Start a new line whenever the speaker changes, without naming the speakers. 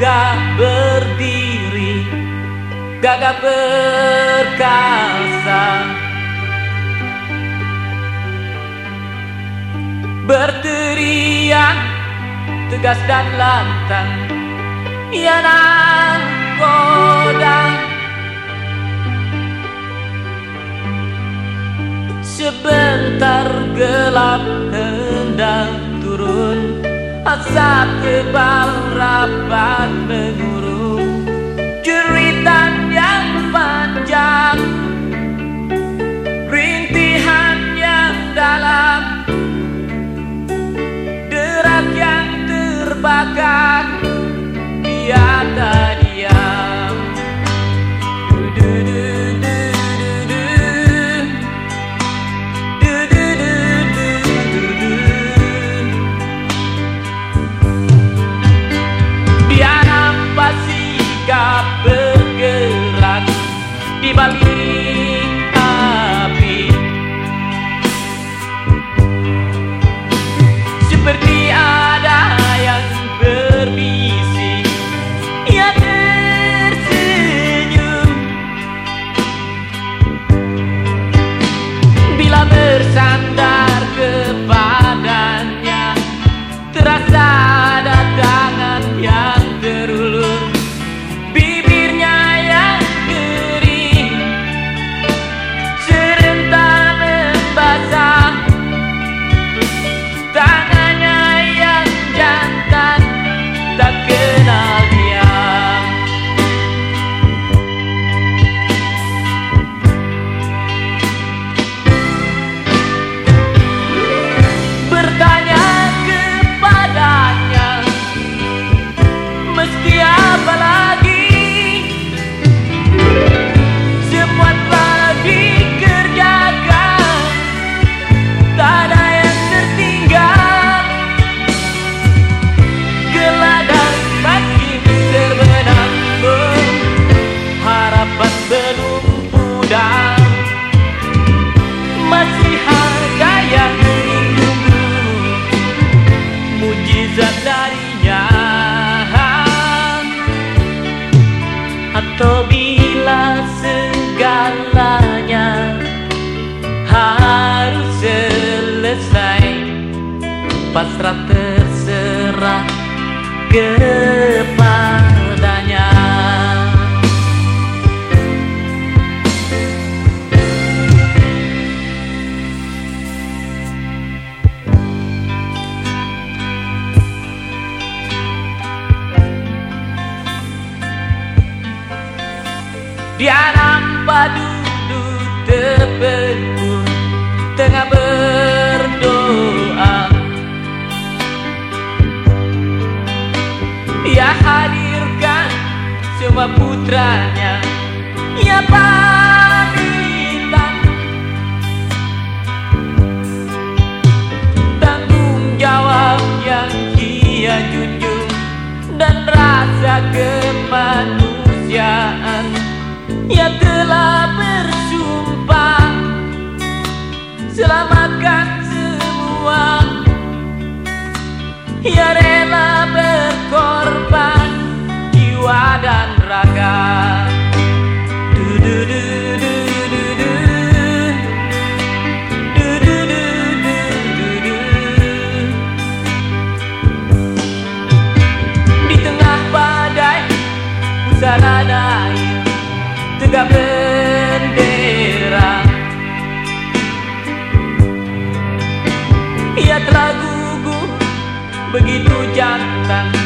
gagah berdiri Gagah perkasa. Berteriak tegas dan lantang Ya koda Sebentar gelap hendak turun Asap tebal rapat mengurung atau bila segalanya harus selesai pasrah terserah kepadanya Dia nampak dulu terbentur Tengah berdoa. Ia hadirkan semua putranya Ia pamitan Tanggung jawab yang ia junjung Dan rasa kemanusiaan ia telah bersumpah. Selamatkan semua. Ia rela berkorban Jiwa dan raga. Du, du, du, du, du, juga bendera. Ia telah gugur begitu jantan.